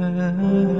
Mm-hmm.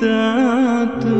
tanto.